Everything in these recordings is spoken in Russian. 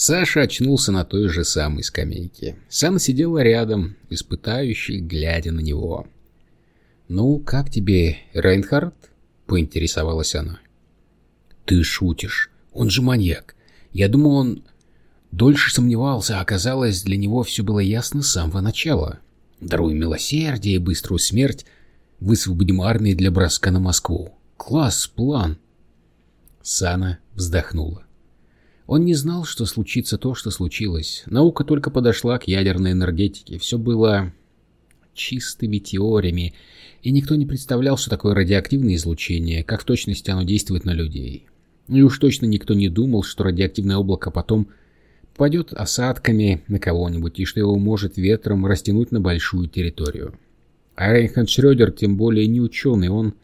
Саша очнулся на той же самой скамейке. Сана сидела рядом, испытающий, глядя на него. «Ну, как тебе, Рейнхард?» — поинтересовалась она. «Ты шутишь. Он же маньяк. Я думал, он дольше сомневался, а оказалось, для него все было ясно с самого начала. Даруй милосердие и быструю смерть, высвободим армии для броска на Москву. Класс, план!» Сана вздохнула. Он не знал, что случится то, что случилось. Наука только подошла к ядерной энергетике. Все было чистыми теориями, и никто не представлял, что такое радиоактивное излучение, как в точности оно действует на людей. И уж точно никто не думал, что радиоактивное облако потом попадет осадками на кого-нибудь, и что его может ветром растянуть на большую территорию. А Рейнхард Шрёдер тем более не ученый, он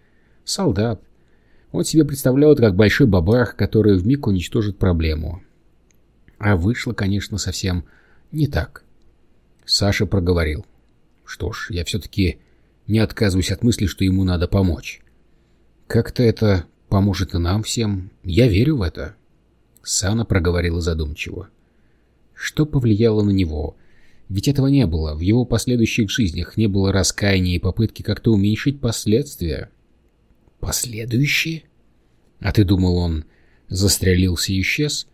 солдат, он себе представлял это как большой бабах, который вмиг уничтожит проблему. А вышло, конечно, совсем не так. Саша проговорил. Что ж, я все-таки не отказываюсь от мысли, что ему надо помочь. Как-то это поможет и нам всем. Я верю в это. Сана проговорила задумчиво. Что повлияло на него? Ведь этого не было. В его последующих жизнях не было раскаяния и попытки как-то уменьшить последствия. Последующие? А ты думал, он застрелился и исчез?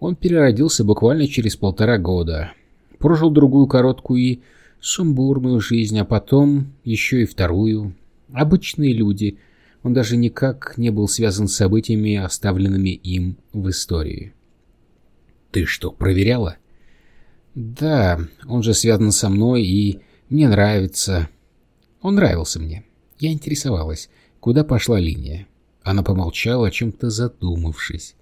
Он переродился буквально через полтора года. Прожил другую короткую и сумбурную жизнь, а потом еще и вторую. Обычные люди. Он даже никак не был связан с событиями, оставленными им в истории. Ты что, проверяла? Да, он же связан со мной, и мне нравится. Он нравился мне. Я интересовалась куда пошла линия. Она помолчала, о чем-то задумавшись.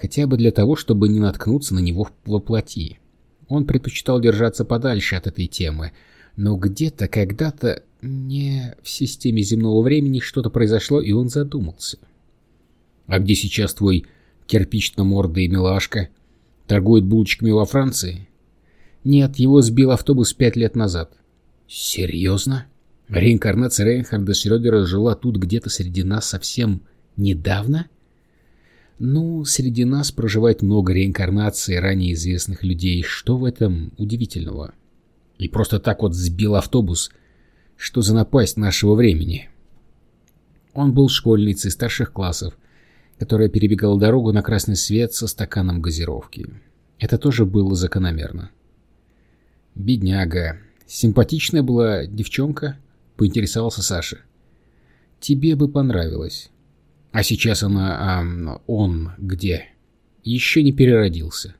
Хотя бы для того, чтобы не наткнуться на него во плоти. Он предпочитал держаться подальше от этой темы, но где-то, когда-то, не в системе земного времени что-то произошло, и он задумался. «А где сейчас твой кирпично-мордый милашка? Торгует булочками во Франции?» «Нет, его сбил автобус пять лет назад». «Серьезно?» Реинкарнация Рейнхарда Шрёдера жила тут где-то среди нас совсем недавно? Ну, среди нас проживает много реинкарнаций ранее известных людей. Что в этом удивительного? И просто так вот сбил автобус. Что за напасть нашего времени? Он был школьницей старших классов, которая перебегала дорогу на красный свет со стаканом газировки. Это тоже было закономерно. Бедняга. Симпатичная была девчонка, — поинтересовался Саша. «Тебе бы понравилось. А сейчас она... А, он где?» «Еще не переродился».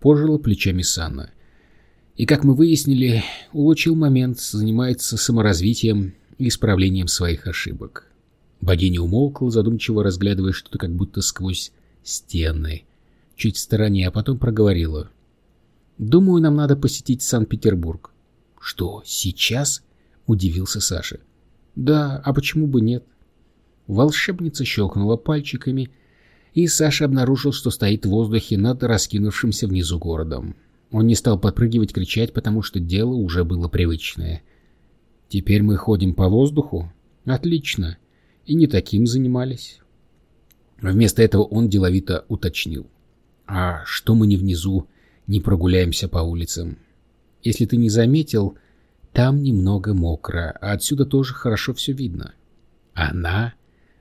Пожила плечами Санна. И, как мы выяснили, улучил момент, занимается саморазвитием и исправлением своих ошибок. Богиня умолкла, задумчиво разглядывая что-то как будто сквозь стены, чуть в стороне, а потом проговорила. «Думаю, нам надо посетить Санкт-Петербург». «Что, сейчас?» — удивился Саша. «Да, а почему бы нет?» Волшебница щелкнула пальчиками, и Саша обнаружил, что стоит в воздухе над раскинувшимся внизу городом. Он не стал подпрыгивать, кричать, потому что дело уже было привычное. «Теперь мы ходим по воздуху? Отлично. И не таким занимались». Вместо этого он деловито уточнил. «А что мы не внизу, не прогуляемся по улицам? Если ты не заметил, там немного мокро, а отсюда тоже хорошо все видно. Она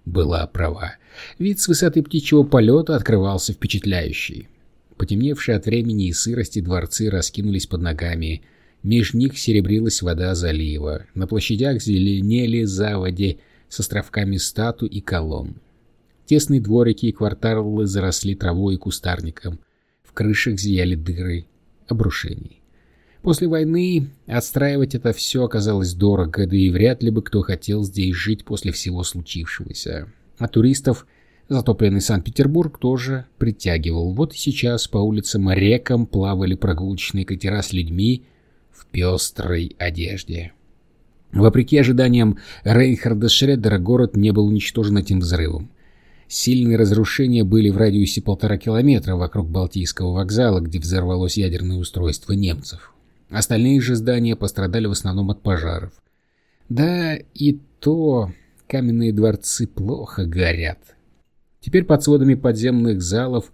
была права. Вид с высоты птичьего полета открывался впечатляющий. Потемневшие от времени и сырости дворцы раскинулись под ногами. Меж них серебрилась вода залива. На площадях зеленели заводи с островками стату и колонн. Тесные дворики и кварталы заросли травой и кустарником. В крышах зияли дыры обрушений. После войны отстраивать это все оказалось дорого, да и вряд ли бы кто хотел здесь жить после всего случившегося. А туристов затопленный Санкт-Петербург тоже притягивал. Вот и сейчас по улицам рекам плавали прогулочные катера с людьми в пестрой одежде. Вопреки ожиданиям Рейнхарда Шреддера город не был уничтожен этим взрывом. Сильные разрушения были в радиусе полтора километра вокруг Балтийского вокзала, где взорвалось ядерное устройство немцев. Остальные же здания пострадали в основном от пожаров. Да и то каменные дворцы плохо горят. Теперь под сводами подземных залов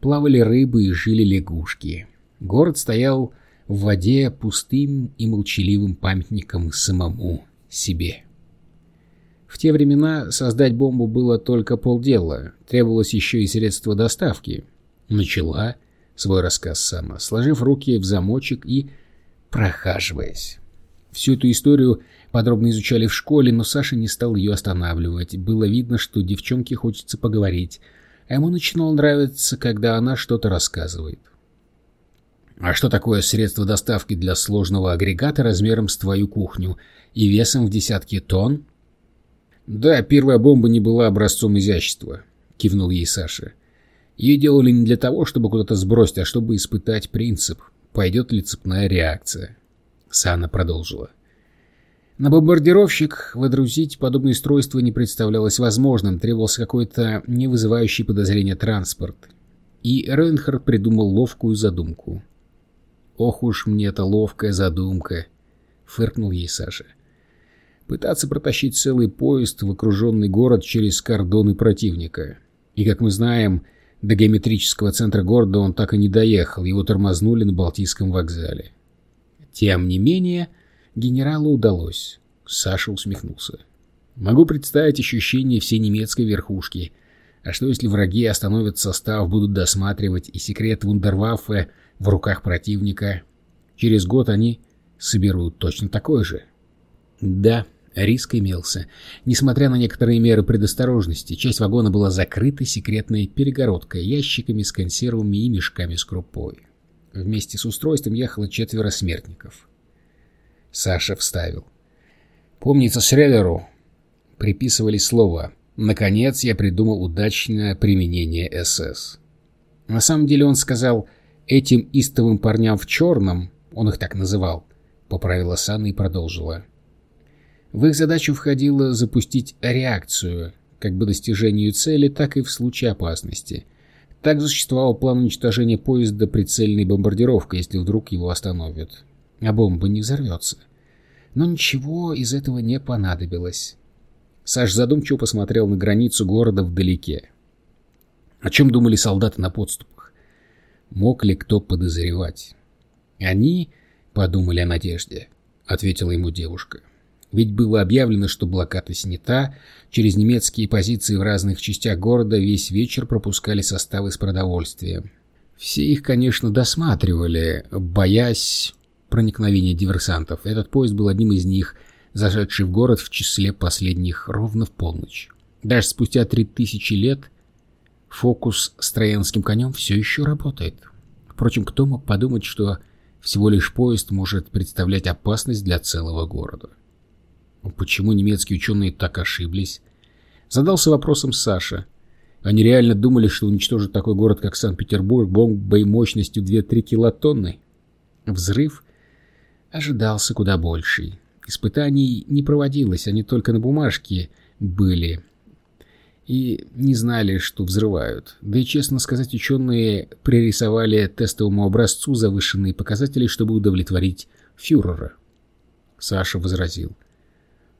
плавали рыбы и жили лягушки. Город стоял в воде пустым и молчаливым памятником самому себе. В те времена создать бомбу было только полдела, требовалось еще и средство доставки. Начала свой рассказ сама, сложив руки в замочек и прохаживаясь. Всю эту историю подробно изучали в школе, но Саша не стал ее останавливать. Было видно, что девчонке хочется поговорить, а ему начинало нравиться, когда она что-то рассказывает. А что такое средство доставки для сложного агрегата размером с твою кухню и весом в десятки тонн? «Да, первая бомба не была образцом изящества», — кивнул ей Саша. «Ее делали не для того, чтобы куда-то сбросить, а чтобы испытать принцип, пойдет ли цепная реакция». Сана продолжила. На бомбардировщик водрузить подобное устройство не представлялось возможным, требовался какой-то не вызывающий подозрения транспорт. И Рейнхард придумал ловкую задумку. «Ох уж мне эта ловкая задумка!» — фыркнул ей Саша. — пытаться протащить целый поезд в окруженный город через кордоны противника. И, как мы знаем, до геометрического центра города он так и не доехал, его тормознули на Балтийском вокзале. Тем не менее, генералу удалось. Саша усмехнулся. Могу представить ощущение всей немецкой верхушки. А что если враги остановят состав, будут досматривать, и секрет Вундерваффе в руках противника? Через год они соберут точно такой же. Да, риск имелся. Несмотря на некоторые меры предосторожности, часть вагона была закрыта секретной перегородкой, ящиками с консервами и мешками с крупой. Вместе с устройством ехало четверо смертников. Саша вставил. Помнится, Шреллеру приписывали слова «Наконец я придумал удачное применение СС». На самом деле он сказал «этим истовым парням в черном», он их так называл, поправила Санна и продолжила. В их задачу входило запустить реакцию, как бы достижению цели, так и в случае опасности. Так существовал план уничтожения поезда прицельной бомбардировкой, если вдруг его остановят. А бомба не взорвется. Но ничего из этого не понадобилось. Саш задумчиво посмотрел на границу города вдалеке. О чем думали солдаты на подступах? Мог ли кто подозревать? Они подумали о надежде, ответила ему девушка. Ведь было объявлено, что блокада снята, через немецкие позиции в разных частях города весь вечер пропускали составы с продовольствием. Все их, конечно, досматривали, боясь проникновения диверсантов. Этот поезд был одним из них, зашедший в город в числе последних ровно в полночь. Даже спустя три тысячи лет фокус с троянским конем все еще работает. Впрочем, кто мог подумать, что всего лишь поезд может представлять опасность для целого города? Почему немецкие ученые так ошиблись? Задался вопросом Саша. Они реально думали, что уничтожат такой город, как Санкт-Петербург, бомбой мощностью 2-3 килотонны? Взрыв ожидался куда больший. Испытаний не проводилось, они только на бумажке были. И не знали, что взрывают. Да и, честно сказать, ученые пририсовали тестовому образцу завышенные показатели, чтобы удовлетворить фюрера. Саша возразил.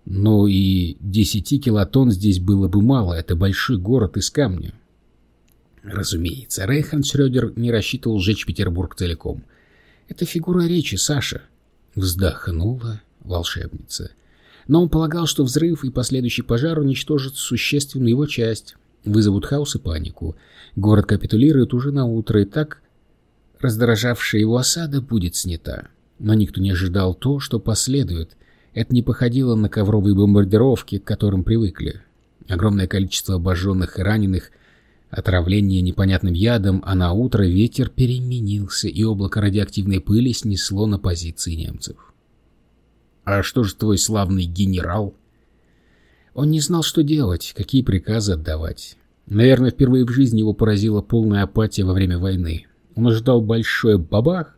Но и 10 килотонн здесь было бы мало, это большой город из камня. Разумеется, Рейхан Шрёдер не рассчитывал сжечь Петербург целиком. Это фигура речи, Саша. Вздохнула волшебница. Но он полагал, что взрыв и последующий пожар уничтожат существенную его часть, вызовут хаос и панику. Город капитулирует уже на утро, и так раздражавшая его осада будет снята. Но никто не ожидал то, что последует, это не походило на ковровые бомбардировки, к которым привыкли. Огромное количество обожженных и раненых, отравление непонятным ядом, а на утро ветер переменился, и облако радиоактивной пыли снесло на позиции немцев. «А что же твой славный генерал?» Он не знал, что делать, какие приказы отдавать. Наверное, впервые в жизни его поразила полная апатия во время войны. Он ожидал большой бабах,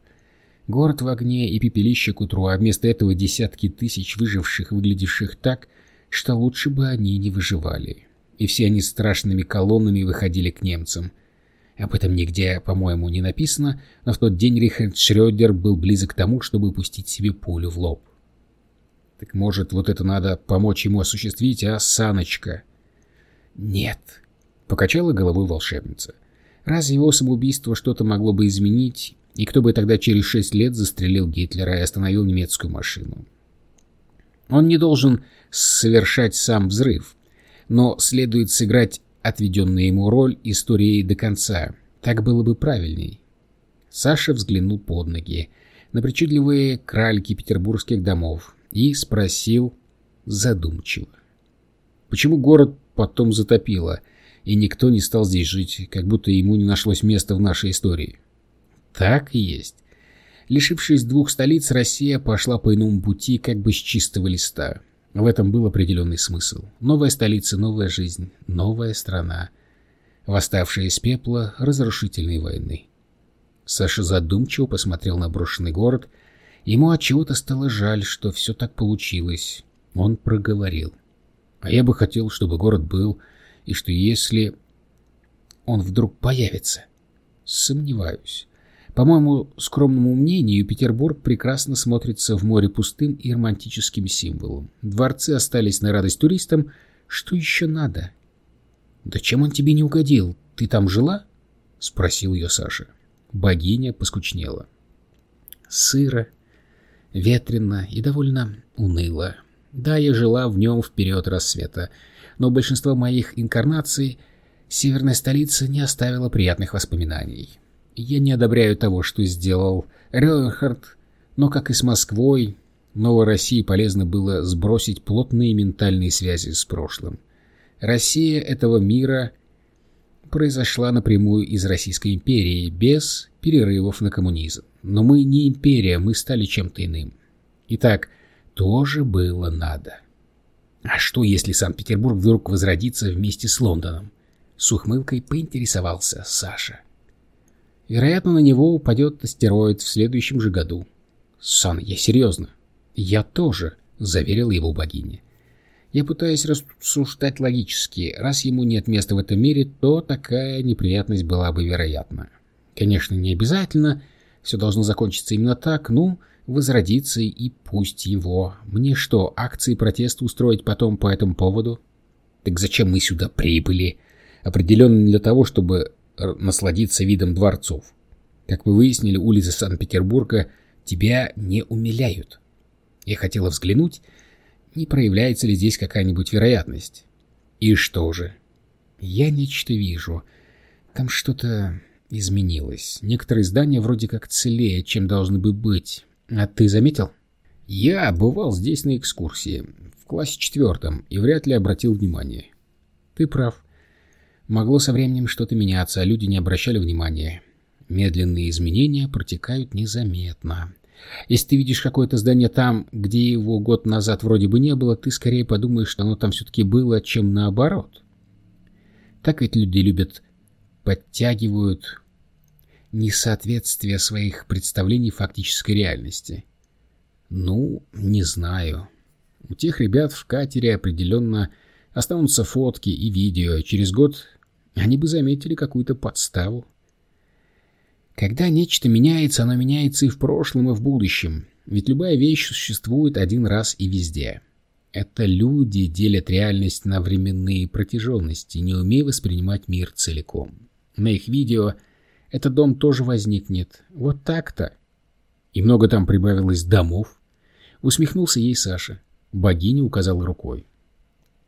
Город в огне и пепелище к утру, а вместо этого десятки тысяч выживших, выглядевших так, что лучше бы они не выживали. И все они страшными колоннами выходили к немцам. Об этом нигде, по-моему, не написано, но в тот день Рихард Шрёдер был близок к тому, чтобы пустить себе пулю в лоб. Так может, вот это надо помочь ему осуществить, а, Саночка? Нет, — покачала головой волшебница. Разве его самоубийство что-то могло бы изменить? И кто бы тогда через шесть лет застрелил Гитлера и остановил немецкую машину? Он не должен совершать сам взрыв, но следует сыграть отведенную ему роль истории до конца. Так было бы правильней. Саша взглянул под ноги на причудливые кральки петербургских домов и спросил задумчиво. Почему город потом затопило, и никто не стал здесь жить, как будто ему не нашлось места в нашей истории? Так и есть. Лишившись двух столиц, Россия пошла по иному пути как бы с чистого листа. В этом был определенный смысл. Новая столица, новая жизнь, новая страна. Восставшая из пепла разрушительной войны. Саша задумчиво посмотрел на брошенный город. Ему от чего-то стало жаль, что все так получилось. Он проговорил. А я бы хотел, чтобы город был, и что если он вдруг появится. Сомневаюсь. По моему скромному мнению, Петербург прекрасно смотрится в море пустым и романтическим символом. Дворцы остались на радость туристам. Что еще надо? «Да чем он тебе не угодил? Ты там жила?» — спросил ее Саша. Богиня поскучнела. Сыро, ветрено и довольно уныло. Да, я жила в нем вперед рассвета, но большинство моих инкарнаций северная столица не оставила приятных воспоминаний. Я не одобряю того, что сделал Рёнхард, но, как и с Москвой, Новой России полезно было сбросить плотные ментальные связи с прошлым. Россия этого мира произошла напрямую из Российской империи, без перерывов на коммунизм. Но мы не империя, мы стали чем-то иным. Итак, тоже было надо. А что, если Санкт-Петербург вдруг возродится вместе с Лондоном? С ухмылкой поинтересовался Саша. Вероятно, на него упадет астероид в следующем же году. Сан, я серьезно. Я тоже, заверил его богиня. Я пытаюсь рассуждать логически. Раз ему нет места в этом мире, то такая неприятность была бы вероятна. Конечно, не обязательно. Все должно закончиться именно так. Ну, возродиться и пусть его. Мне что, акции протеста устроить потом по этому поводу? Так зачем мы сюда прибыли? Определенно для того, чтобы насладиться видом дворцов. Как мы выяснили, улицы Санкт-Петербурга тебя не умиляют. Я хотела взглянуть, не проявляется ли здесь какая-нибудь вероятность. И что же? Я нечто вижу. Там что-то изменилось. Некоторые здания вроде как целее, чем должны бы быть. А ты заметил? Я бывал здесь на экскурсии, в классе четвертом, и вряд ли обратил внимание. Ты прав. Могло со временем что-то меняться, а люди не обращали внимания. Медленные изменения протекают незаметно. Если ты видишь какое-то здание там, где его год назад вроде бы не было, ты скорее подумаешь, что оно там все-таки было, чем наоборот. Так ведь люди любят, подтягивают несоответствие своих представлений фактической реальности. Ну, не знаю. У тех ребят в катере определенно останутся фотки и видео, через год они бы заметили какую-то подставу. Когда нечто меняется, оно меняется и в прошлом, и в будущем. Ведь любая вещь существует один раз и везде. Это люди делят реальность на временные протяженности, не умея воспринимать мир целиком. На их видео этот дом тоже возникнет. Вот так-то. И много там прибавилось домов. Усмехнулся ей Саша. Богиня указала рукой.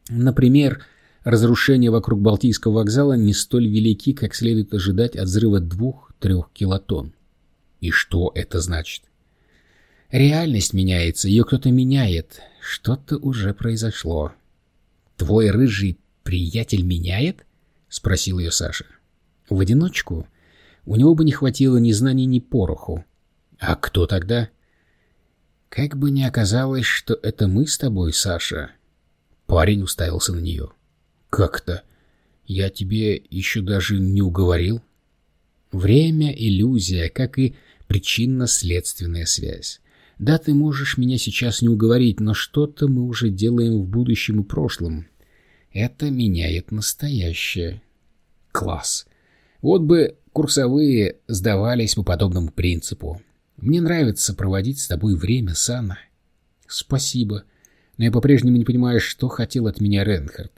Например, разрушения вокруг Балтийского вокзала не столь велики, как следует ожидать от взрыва двух трех килотонн. И что это значит? Реальность меняется, ее кто-то меняет. Что-то уже произошло. Твой рыжий приятель меняет? Спросил ее Саша. В одиночку? У него бы не хватило ни знаний, ни пороху. А кто тогда? Как бы ни оказалось, что это мы с тобой, Саша. Парень уставился на нее. Как-то? Я тебе еще даже не уговорил. Время — иллюзия, как и причинно-следственная связь. Да, ты можешь меня сейчас не уговорить, но что-то мы уже делаем в будущем и прошлом. Это меняет настоящее. Класс. Вот бы курсовые сдавались по подобному принципу. Мне нравится проводить с тобой время, Сана. Спасибо. Но я по-прежнему не понимаю, что хотел от меня Ренхард.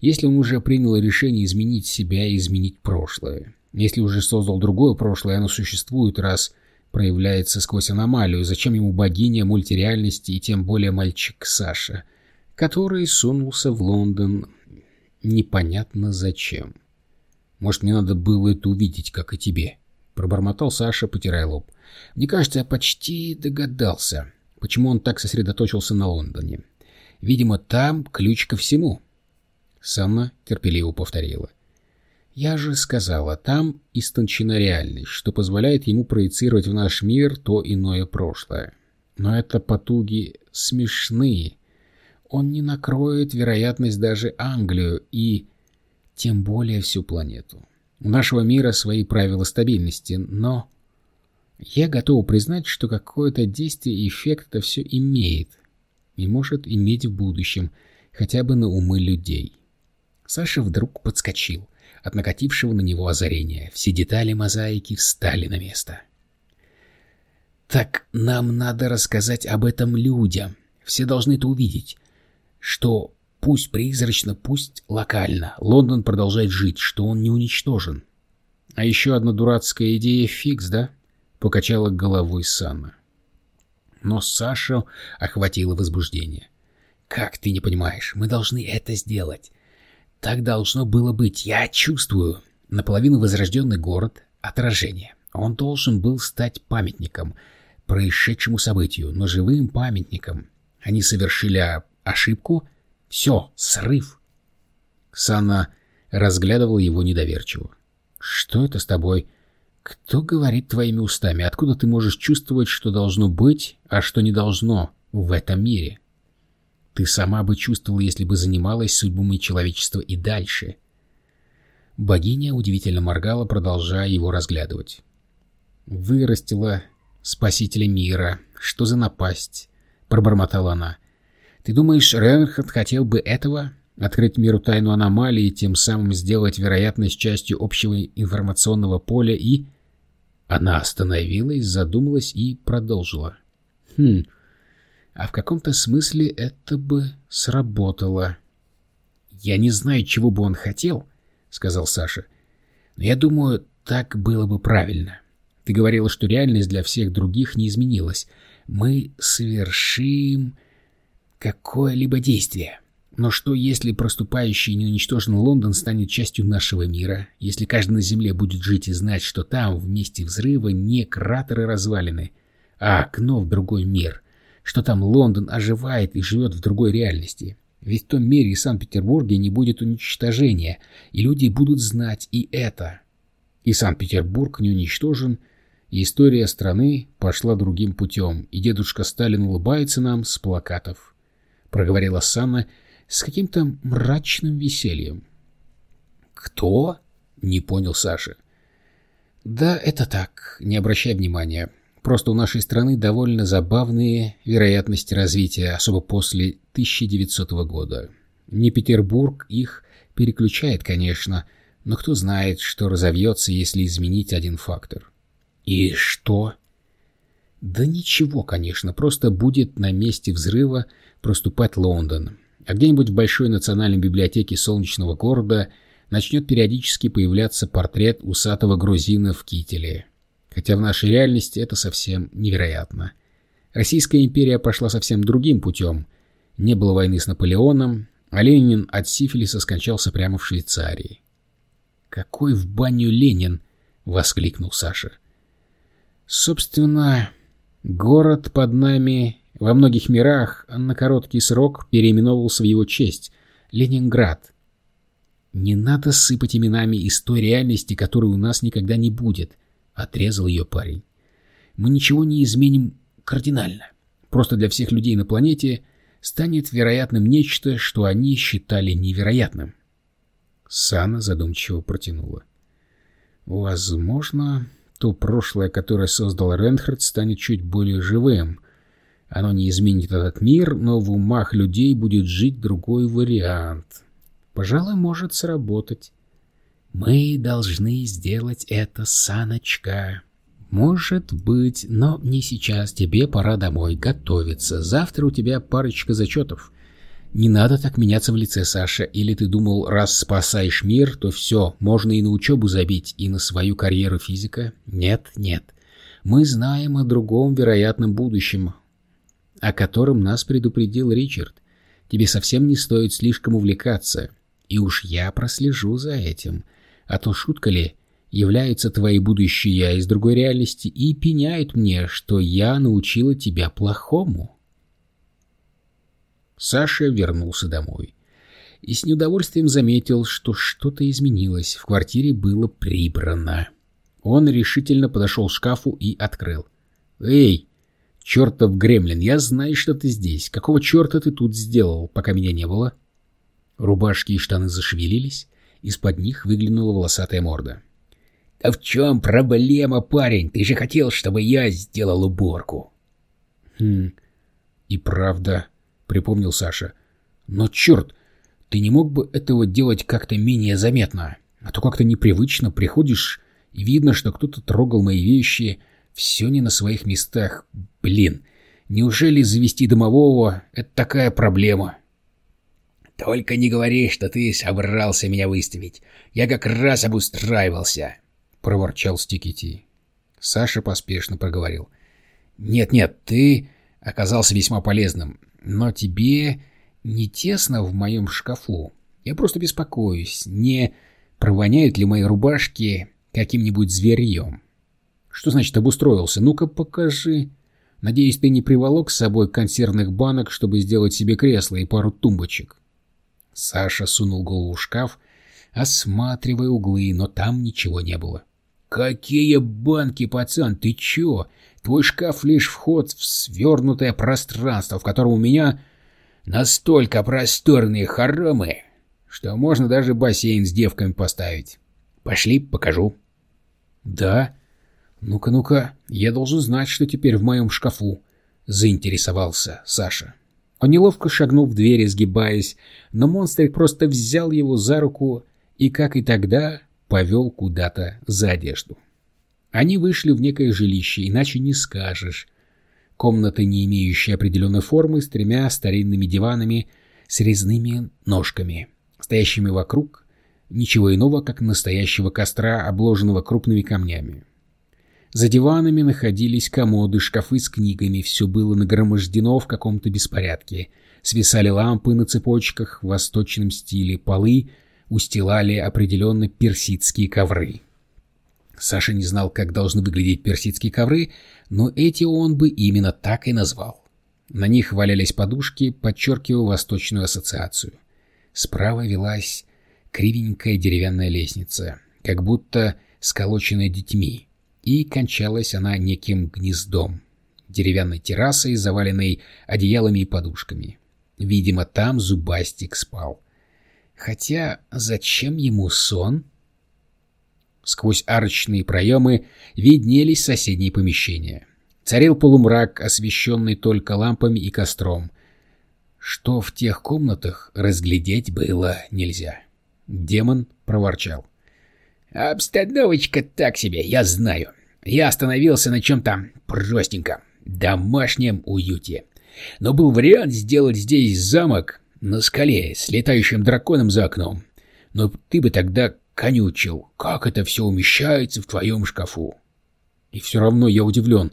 Если он уже принял решение изменить себя и изменить прошлое. Если уже создал другое прошлое, оно существует, раз проявляется сквозь аномалию, зачем ему богиня мультиреальности и тем более мальчик Саша, который сунулся в Лондон непонятно зачем. Может, мне надо было это увидеть, как и тебе, — пробормотал Саша, потирая лоб. Мне кажется, я почти догадался, почему он так сосредоточился на Лондоне. Видимо, там ключ ко всему. Санна терпеливо повторила. Я же сказала, там истончена реальность, что позволяет ему проецировать в наш мир то иное прошлое. Но это потуги смешные. Он не накроет вероятность даже Англию и тем более всю планету. У нашего мира свои правила стабильности, но... Я готов признать, что какое-то действие и эффект это все имеет. И может иметь в будущем, хотя бы на умы людей. Саша вдруг подскочил от накатившего на него озарения. Все детали мозаики встали на место. «Так нам надо рассказать об этом людям. Все должны это увидеть. Что пусть призрачно, пусть локально. Лондон продолжает жить, что он не уничтожен. А еще одна дурацкая идея фикс, да?» — покачала головой Санна. Но Сашу охватило возбуждение. «Как ты не понимаешь? Мы должны это сделать. Так должно было быть. Я чувствую. Наполовину возрожденный город — отражение. Он должен был стать памятником происшедшему событию, но живым памятником. Они совершили ошибку. Все, срыв. Санна разглядывал его недоверчиво. «Что это с тобой? Кто говорит твоими устами? Откуда ты можешь чувствовать, что должно быть, а что не должно в этом мире?» Ты сама бы чувствовала, если бы занималась судьбами человечества и дальше. Богиня удивительно моргала, продолжая его разглядывать. Вырастила спасителя мира. Что за напасть? Пробормотала она. Ты думаешь, Ренхард хотел бы этого? Открыть миру тайну аномалии и тем самым сделать вероятность частью общего информационного поля и... Она остановилась, задумалась и продолжила. Хм, а в каком-то смысле это бы сработало. «Я не знаю, чего бы он хотел», — сказал Саша. «Но я думаю, так было бы правильно. Ты говорила, что реальность для всех других не изменилась. Мы совершим какое-либо действие. Но что, если проступающий неуничтоженный Лондон станет частью нашего мира? Если каждый на Земле будет жить и знать, что там, в месте взрыва, не кратеры развалины, а окно в другой мир — что там Лондон оживает и живет в другой реальности. Ведь в том мире и Санкт-Петербурге не будет уничтожения, и люди будут знать и это. И Санкт-Петербург не уничтожен, и история страны пошла другим путем, и дедушка Сталин улыбается нам с плакатов. Проговорила Санна с каким-то мрачным весельем. «Кто?» — не понял Саша. «Да, это так, не обращай внимания. Просто у нашей страны довольно забавные вероятности развития, особо после 1900 года. Не Петербург их переключает, конечно, но кто знает, что разовьется, если изменить один фактор. И что? Да ничего, конечно, просто будет на месте взрыва проступать Лондон, а где-нибудь в Большой национальной библиотеке солнечного города начнет периодически появляться портрет усатого грузина в кителе хотя в нашей реальности это совсем невероятно. Российская империя пошла совсем другим путем. Не было войны с Наполеоном, а Ленин от сифилиса скончался прямо в Швейцарии. «Какой в баню Ленин!» — воскликнул Саша. «Собственно, город под нами во многих мирах на короткий срок переименовался в его честь — Ленинград. Не надо сыпать именами из той реальности, которой у нас никогда не будет — Отрезал ее парень. Мы ничего не изменим кардинально. Просто для всех людей на планете станет вероятным нечто, что они считали невероятным. Сана задумчиво протянула. Возможно, то прошлое, которое создал Ренхард, станет чуть более живым. Оно не изменит этот мир, но в умах людей будет жить другой вариант. Пожалуй, может сработать. Мы должны сделать это, Саночка. Может быть, но не сейчас. Тебе пора домой готовиться. Завтра у тебя парочка зачетов. Не надо так меняться в лице, Саша. Или ты думал, раз спасаешь мир, то все, можно и на учебу забить, и на свою карьеру физика? Нет, нет. Мы знаем о другом вероятном будущем, о котором нас предупредил Ричард. Тебе совсем не стоит слишком увлекаться, и уж я прослежу за этим. А то шутка ли, являются твои будущие я из другой реальности и пеняют мне, что я научила тебя плохому. Саша вернулся домой и с неудовольствием заметил, что что-то изменилось, в квартире было прибрано. Он решительно подошел к шкафу и открыл. «Эй, чертов гремлин, я знаю, что ты здесь. Какого черта ты тут сделал, пока меня не было?» Рубашки и штаны зашевелились, из-под них выглянула волосатая морда. «А в чем проблема, парень? Ты же хотел, чтобы я сделал уборку!» «Хм, и правда...» припомнил Саша. «Но черт, ты не мог бы этого делать как-то менее заметно? А то как-то непривычно приходишь, и видно, что кто-то трогал мои вещи, все не на своих местах. Блин, неужели завести домового — это такая проблема?» «Только не говори, что ты собрался меня выставить. Я как раз обустраивался», — проворчал Стикити. Саша поспешно проговорил. «Нет-нет, ты оказался весьма полезным. Но тебе не тесно в моем шкафу. Я просто беспокоюсь, не провоняют ли мои рубашки каким-нибудь зверьем. Что значит обустроился? Ну-ка покажи. Надеюсь, ты не приволок с собой консервных банок, чтобы сделать себе кресло и пару тумбочек. Саша сунул голову в шкаф, осматривая углы, но там ничего не было. «Какие банки, пацан, ты чё? Твой шкаф лишь вход в свернутое пространство, в котором у меня настолько просторные хоромы, что можно даже бассейн с девками поставить. Пошли, покажу. Да? Ну-ка, ну-ка, я должен знать, что теперь в моем шкафу, заинтересовался Саша. Он неловко шагнул в дверь, сгибаясь, но монстрик просто взял его за руку и, как и тогда, повел куда-то за одежду. Они вышли в некое жилище, иначе не скажешь. Комната, не имеющая определенной формы, с тремя старинными диванами с резными ножками, стоящими вокруг ничего иного, как настоящего костра, обложенного крупными камнями. За диванами находились комоды, шкафы с книгами, все было нагромождено в каком-то беспорядке. Свисали лампы на цепочках в восточном стиле, полы устилали определенно персидские ковры. Саша не знал, как должны выглядеть персидские ковры, но эти он бы именно так и назвал. На них валялись подушки, подчеркивая восточную ассоциацию. Справа велась кривенькая деревянная лестница, как будто сколоченная детьми, и кончалась она неким гнездом, деревянной террасой, заваленной одеялами и подушками. Видимо, там зубастик спал. Хотя зачем ему сон? — Сквозь арочные проемы виднелись соседние помещения. Царил полумрак, освещенный только лампами и костром. Что в тех комнатах разглядеть было нельзя. Демон проворчал. «Обстановочка так себе, я знаю. Я остановился на чем-то простеньком, домашнем уюте. Но был вариант сделать здесь замок на скале с летающим драконом за окном. Но ты бы тогда конючил, как это все умещается в твоем шкафу. И все равно я удивлен,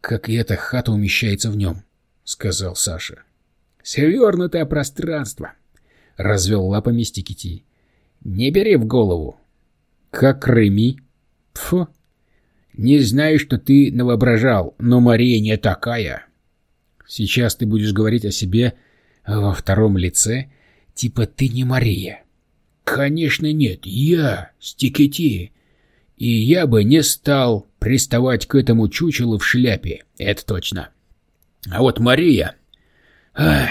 как и эта хата умещается в нем, — сказал Саша. — Свернутое пространство, — развел лапами Стикити. — Не бери в голову. — Как Реми? — Фу. — Не знаю, что ты навоображал, но Мария не такая. — Сейчас ты будешь говорить о себе во втором лице, типа ты не Мария. Конечно нет, я Стикети. И я бы не стал приставать к этому чучелу в шляпе, это точно. А вот Мария... Ах,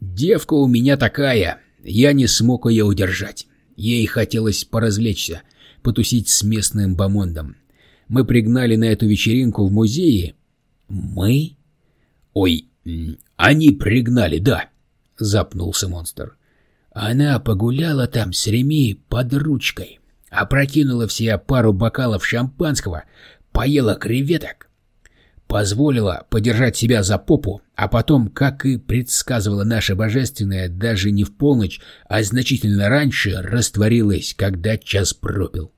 девка у меня такая, я не смог ее удержать. Ей хотелось поразвлечься, потусить с местным бомондом. Мы пригнали на эту вечеринку в музее. Мы? Ой, они пригнали, да, запнулся монстр. Она погуляла там с Реми под ручкой, опрокинула в себя пару бокалов шампанского, поела креветок, позволила подержать себя за попу, а потом, как и предсказывала наша божественная, даже не в полночь, а значительно раньше, растворилась, когда час пропил.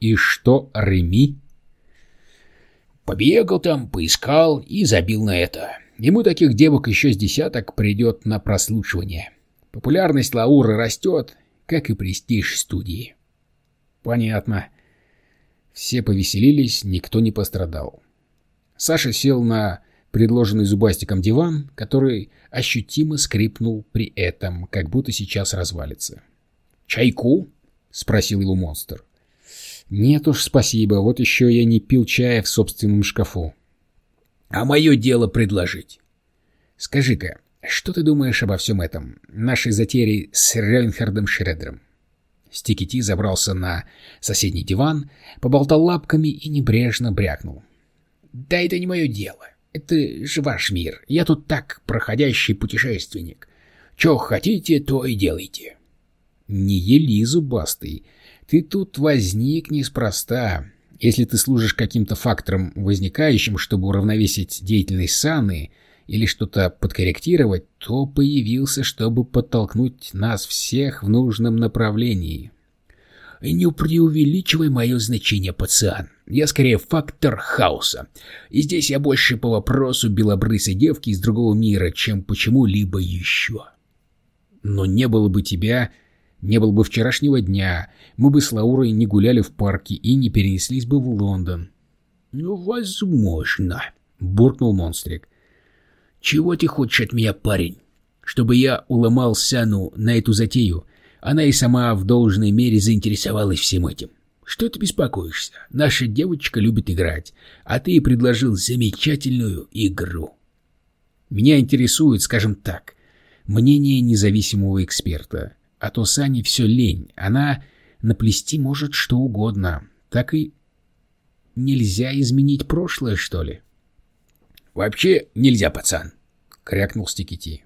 И что Реми? Побегал там, поискал и забил на это. Ему таких девок еще с десяток придет на прослушивание. Популярность Лауры растет, как и престиж студии. Понятно. Все повеселились, никто не пострадал. Саша сел на предложенный зубастиком диван, который ощутимо скрипнул при этом, как будто сейчас развалится. «Чайку?» — спросил его монстр. «Нет уж, спасибо, вот еще я не пил чая в собственном шкафу». «А мое дело предложить». «Скажи-ка, что ты думаешь обо всем этом, нашей затеи с Рейнхардом Шредером?» Стикити забрался на соседний диван, поболтал лапками и небрежно брякнул. Да это не мое дело. Это же ваш мир. Я тут так, проходящий путешественник. Че хотите, то и делайте. Не ели, зубастый. Ты тут возник неспроста. Если ты служишь каким-то фактором возникающим, чтобы уравновесить деятельность Саны или что-то подкорректировать, то появился, чтобы подтолкнуть нас всех в нужном направлении. Не преувеличивай мое значение, пациан. Я скорее фактор хаоса. И здесь я больше по вопросу белобрысой девки из другого мира, чем почему-либо еще. Но не было бы тебя, не было бы вчерашнего дня, мы бы с Лаурой не гуляли в парке и не перенеслись бы в Лондон. — Ну, возможно, — буркнул монстрик. — Чего ты хочешь от меня, парень? Чтобы я уломал Сяну на эту затею, она и сама в должной мере заинтересовалась всем этим. Что ты беспокоишься? Наша девочка любит играть, а ты предложил замечательную игру. Меня интересует, скажем так, мнение независимого эксперта. А то Сане все лень, она наплести может что угодно. Так и нельзя изменить прошлое, что ли? — Вообще нельзя, пацан, — крякнул Стикити.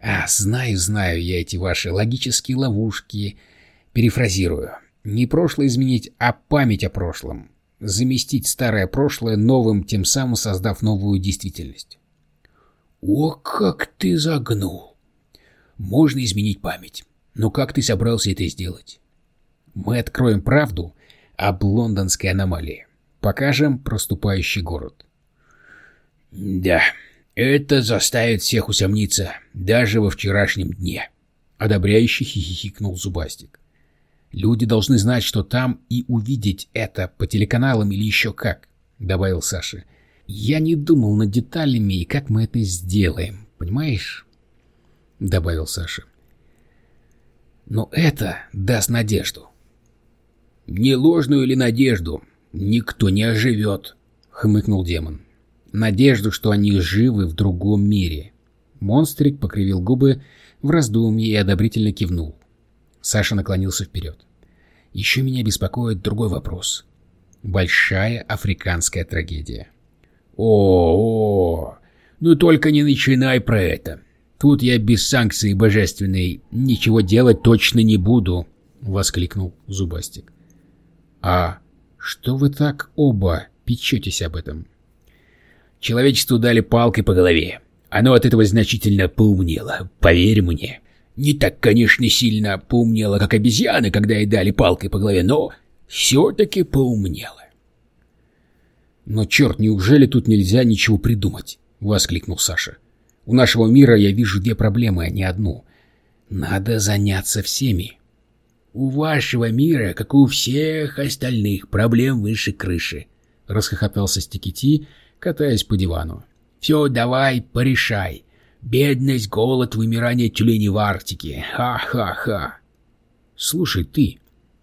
А, знаю, знаю я эти ваши логические ловушки. Перефразирую. Не прошлое изменить, а память о прошлом. Заместить старое прошлое новым, тем самым создав новую действительность. О, как ты загнул! Можно изменить память. Но как ты собрался это сделать? Мы откроем правду об лондонской аномалии. Покажем проступающий город. Да, это заставит всех усомниться, даже во вчерашнем дне. Одобряющий хихикнул Зубастик. Люди должны знать, что там, и увидеть это по телеканалам или еще как, добавил Саша. Я не думал над деталями и как мы это сделаем, понимаешь? Добавил Саша. Но это даст надежду. Не ложную или надежду никто не оживет, хмыкнул демон надежду, что они живы в другом мире. Монстрик покривил губы в раздумье и одобрительно кивнул. Саша наклонился вперед. Еще меня беспокоит другой вопрос. Большая африканская трагедия. О, -о, -о ну только не начинай про это. Тут я без санкции божественной ничего делать точно не буду, воскликнул Зубастик. А что вы так оба печетесь об этом? Человечеству дали палкой по голове. Оно от этого значительно поумнело, поверь мне. Не так, конечно, сильно поумнело, как обезьяны, когда ей дали палкой по голове, но все-таки поумнело. «Но черт, неужели тут нельзя ничего придумать?» — воскликнул Саша. «У нашего мира я вижу две проблемы, а не одну. Надо заняться всеми». «У вашего мира, как у всех остальных, проблем выше крыши», — расхохотался Стикити, катаясь по дивану. «Все давай, порешай. Бедность, голод, вымирание тюленей в Арктике. Ха-ха-ха!» «Слушай, ты,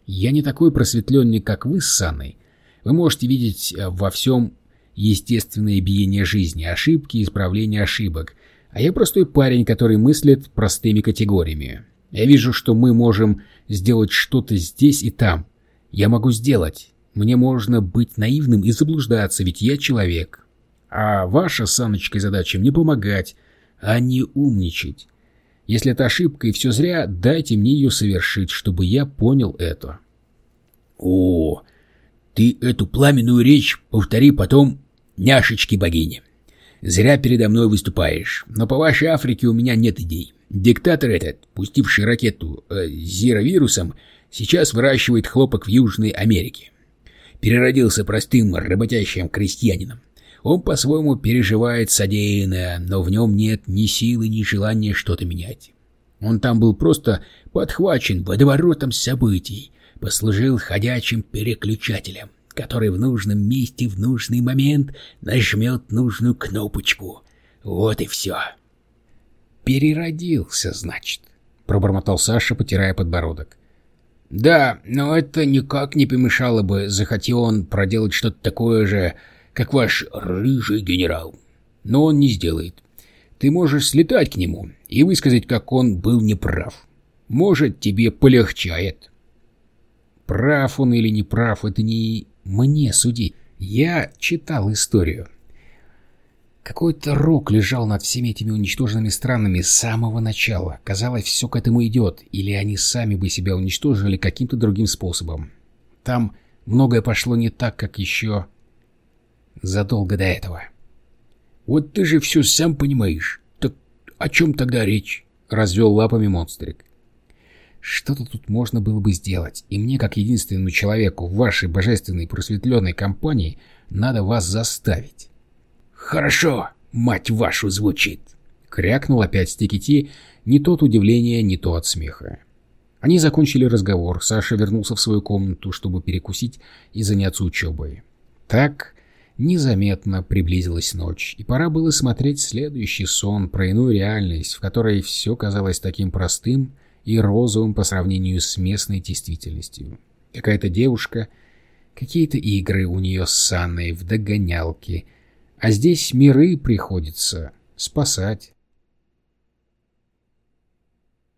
я не такой просветленный, как вы с Санной. Вы можете видеть э, во всем естественное биение жизни, ошибки, исправление ошибок. А я простой парень, который мыслит простыми категориями. Я вижу, что мы можем сделать что-то здесь и там. Я могу сделать. Мне можно быть наивным и заблуждаться, ведь я человек. А ваша с Анночкой задача мне помогать, а не умничать. Если это ошибка и все зря, дайте мне ее совершить, чтобы я понял это. О, ты эту пламенную речь повтори потом Няшечки богини. Зря передо мной выступаешь, но по вашей Африке у меня нет идей. Диктатор этот, пустивший ракету э, зировирусом, сейчас выращивает хлопок в Южной Америке. Переродился простым работящим крестьянином. Он по-своему переживает содеянное, но в нем нет ни силы, ни желания что-то менять. Он там был просто подхвачен водоворотом событий, послужил ходячим переключателем который в нужном месте в нужный момент нажмет нужную кнопочку. Вот и все. «Переродился, значит», — пробормотал Саша, потирая подбородок. «Да, но это никак не помешало бы, захотел он проделать что-то такое же, как ваш рыжий генерал. Но он не сделает. Ты можешь слетать к нему и высказать, как он был неправ. Может, тебе полегчает». Прав он или не прав, это не мне судить. Я читал историю. Какой-то рок лежал над всеми этими уничтоженными странами с самого начала. Казалось, все к этому идет, или они сами бы себя уничтожили каким-то другим способом. Там многое пошло не так, как еще задолго до этого. «Вот ты же все сам понимаешь. Так о чем тогда речь?» — развел лапами монстрик. Что-то тут можно было бы сделать, и мне, как единственному человеку в вашей божественной просветленной компании, надо вас заставить. «Хорошо, мать вашу, звучит!» — крякнул опять Стикити, не то от удивления, не то от смеха. Они закончили разговор, Саша вернулся в свою комнату, чтобы перекусить и заняться учебой. Так незаметно приблизилась ночь, и пора было смотреть следующий сон про иную реальность, в которой все казалось таким простым, и розовым по сравнению с местной действительностью. Какая-то девушка, какие-то игры у нее с Анной в догонялки, а здесь миры приходится спасать.